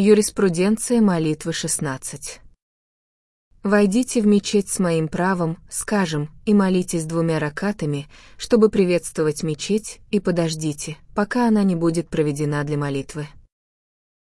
Юриспруденция молитвы 16. Войдите в мечеть с моим правом, скажем, и молитесь двумя ракатами, чтобы приветствовать мечеть, и подождите, пока она не будет проведена для молитвы.